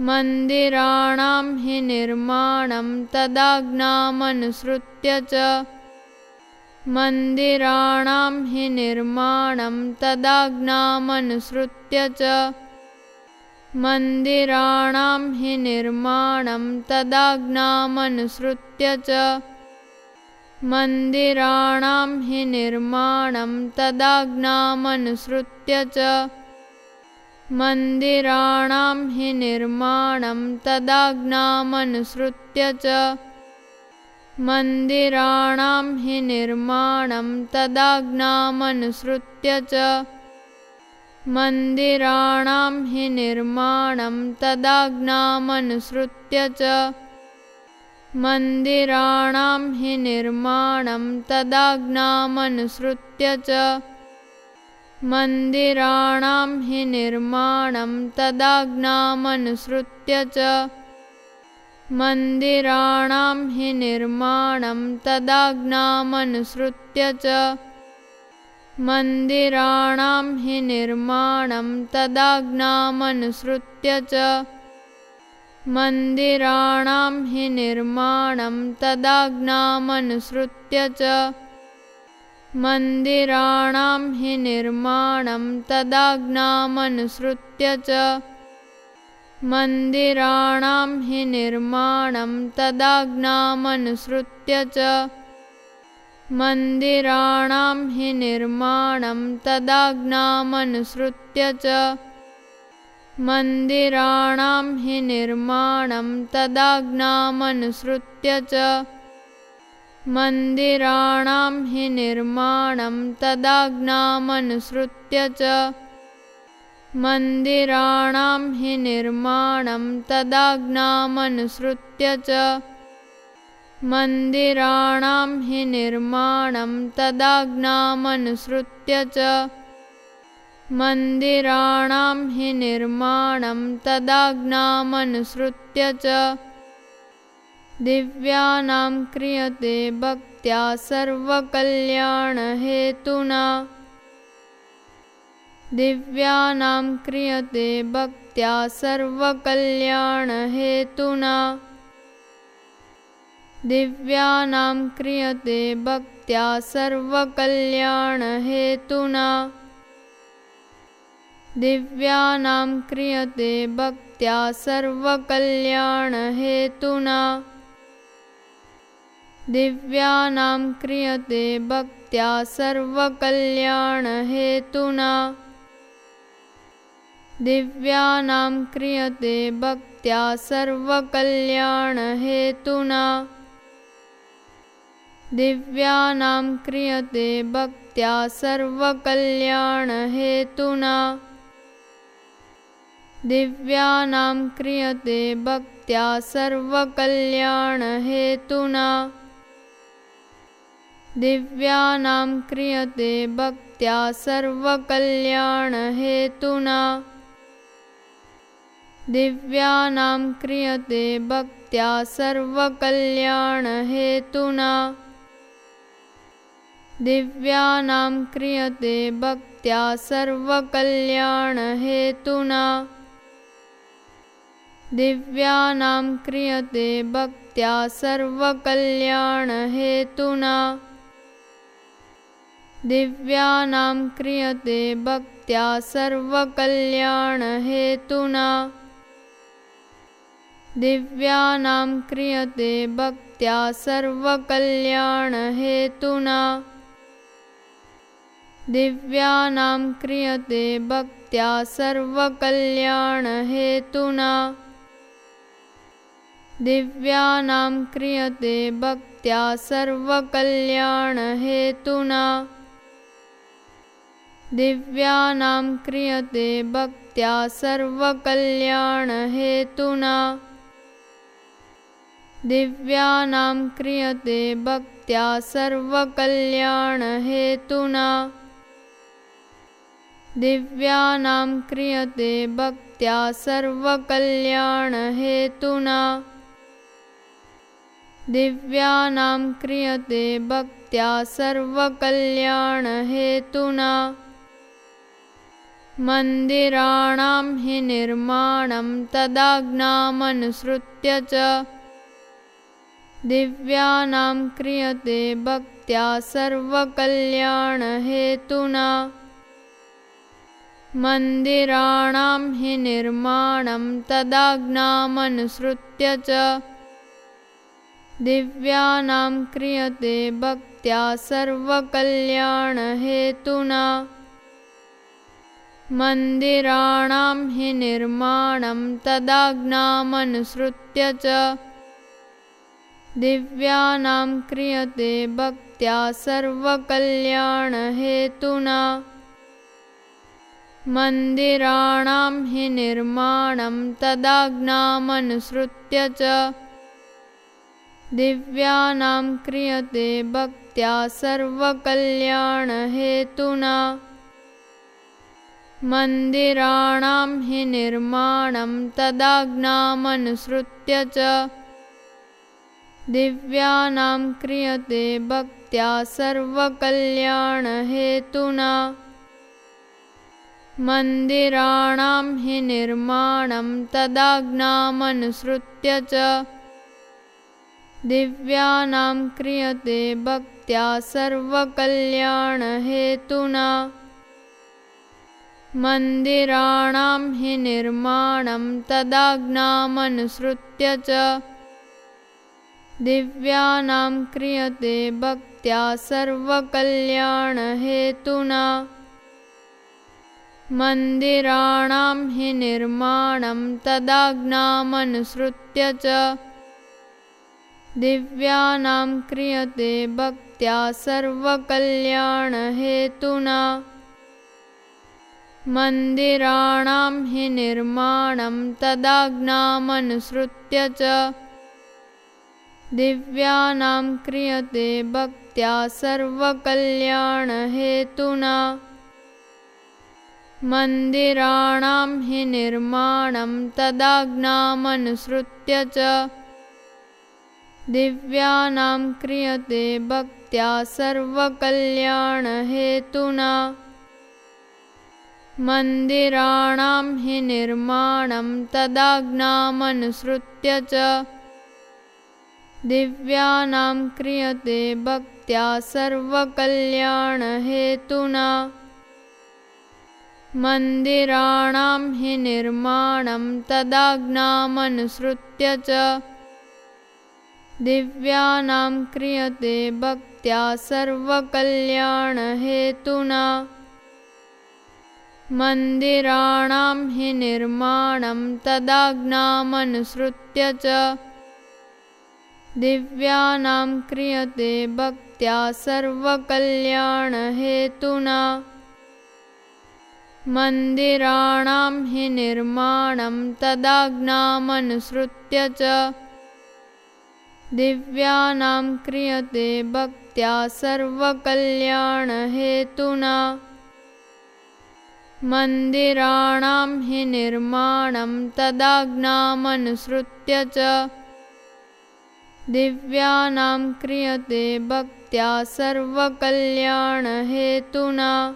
मन्दिराणां हि निर्माणं तदाज्ञामनुसृत्य च। मन्दिराणां हि निर्माणं तदाज्ञामनुसृत्य च। मन्दिराणां हि निर्माणं तदाज्ञामनुसृत्य च। मन्दिराणां हि निर्माणं तदाज्ञामनुसृत्य च मन्दिराणां हि निर्माणं तदाज्ञामनुसृत्य च। मन्दिराणां हि निर्माणं तदाज्ञामनुसृत्य च। मन्दिराणां हि निर्माणं तदाज्ञामनुसृत्य च। मन्दिराणां हि निर्माणं तदाज्ञामनुसृत्य च मन्दिराणां हि निर्माणं तदाज्ञामनुसृत्य च। मन्दिराणां हि निर्माणं तदाज्ञामनुसृत्य च। मन्दिराणां हि निर्माणं तदाज्ञामनुसृत्य च। मन्दिराणां हि निर्माणं तदाज्ञामनुसृत्य च मन्दिराणां हि निर्माणं तदाज्ञामनुसृत्य च। मन्दिराणां हि निर्माणं तदाज्ञामनुसृत्य च। मन्दिराणां हि निर्माणं तदाज्ञामनुसृत्य च। मन्दिराणां हि निर्माणं तदाज्ञामनुसृत्य च मन्दिराणां हि निर्माणं तदाज्ञामनुसृत्य च। मन्दिराणां हि निर्माणं तदाज्ञामनुसृत्य च। मन्दिराणां हि निर्माणं तदाज्ञामनुसृत्य च। मन्दिराणां हि निर्माणं तदाज्ञामनुसृत्य च दिव्यानां क्रियते भक्त्या सर्वकल्याणहेतुना। दिव्यानां क्रियते भक्त्या सर्वकल्याणहेतुना। दिव्यानां क्रियते भक्त्या सर्वकल्याणहेतुना। दिव्यानां क्रियते भक्त्या सर्वकल्याणहेतुना दिव्यानां क्रियते भक्त्या सर्वकल्याणहेतुना। दिव्यानां क्रियते भक्त्या सर्वकल्याणहेतुना। दिव्यानां क्रियते भक्त्या सर्वकल्याणहेतुना। दिव्यानां क्रियते भक्त्या सर्वकल्याणहेतुना दिव्यानां क्रियते भक्त्या सर्वकल्याणहेतुना। दिव्यानां क्रियते भक्त्या सर्वकल्याणहेतुना। दिव्यानां क्रियते भक्त्या सर्वकल्याणहेतुना। दिव्यानां क्रियते भक्त्या सर्वकल्याणहेतुना दिव्यानां क्रियते भक्त्या सर्वकल्याणहेतुना। दिव्यानां क्रियते भक्त्या सर्वकल्याणहेतुना। दिव्यानां क्रियते भक्त्या सर्वकल्याणहेतुना। दिव्यानां क्रियते भक्त्या सर्वकल्याणहेतुना दिव्यानां क्रियते भक्त्या सर्वकल्याणहेतुना। दिव्यानां क्रियते भक्त्या सर्वकल्याणहेतुना। दिव्यानां क्रियते भक्त्या सर्वकल्याणहेतुना। दिव्यानां क्रियते भक्त्या सर्वकल्याणहेतुना मन्दिराणां हि निर्माणं तदाज्ञामनुसृत्य च। दिव्यानां क्रियते भक्त्या सर्वकल्याणहेतुना। मन्दिराणां हि निर्माणं तदाज्ञामनुसृत्य च। दिव्यानां क्रियते भक्त्या सर्वकल्याणहेतुना मन्दिराणां हि निर्माणं तदाज्ञामनुसृत्य च। दिव्यानां क्रियते भक्त्या सर्वकल्याणहेतुना। मन्दिराणां हि निर्माणं तदाज्ञामनुसृत्य च। दिव्यानां क्रियते भक्त्या सर्वकल्याणहेतुना मन्दिराणां हि निर्माणं तदाज्ञामनुसृत्य च। दिव्यानां क्रियते भक्त्या सर्वकल्याणहेतुना। मन्दिराणां हि निर्माणं तदाज्ञामनुसृत्य च। दिव्यानां क्रियते भक्त्या सर्वकल्याणहेतुना मन्दिराणां हि निर्माणं तदाज्ञामनुसृत्य च। दिव्यानां क्रियते भक्त्या सर्वकल्याणहेतुना। मन्दिराणां हि निर्माणं तदाज्ञामनुसृत्य च। दिव्यानां क्रियते भक्त्या सर्वकल्याणहेतुना मन्दिराणां हि निर्माणं तदाज्ञामनुसृत्य च। दिव्यानां क्रियते भक्त्या सर्वकल्याणहेतुना। मन्दिराणां हि निर्माणं तदाज्ञामनुसृत्य च। दिव्यानां क्रियते भक्त्या सर्वकल्याणहेतुना मन्दिराणां हि निर्माणं तदाज्ञामनुसृत्य च। दिव्यानां क्रियते भक्त्या सर्वकल्याणहेतुना। मन्दिराणां हि निर्माणं तदाज्ञामनुसृत्य च। दिव्यानां क्रियते भक्त्या सर्वकल्याणहेतुना मन्दिराणां हि निर्माणं तदाज्ञामनुसृत्य च। दिव्यानां क्रियते भक्त्या सर्वकल्याणहेतुना। मन्दिराणां हि निर्माणं तदाज्ञामनुसृत्य च। दिव्यानां क्रियते भक्त्या सर्वकल्याणहेतुना मन्दिराणां हि निर्माणं तदाज्ञामनुसृत्य च। दिव्यानां क्रियते भक्त्या सर्वकल्याणहेतुना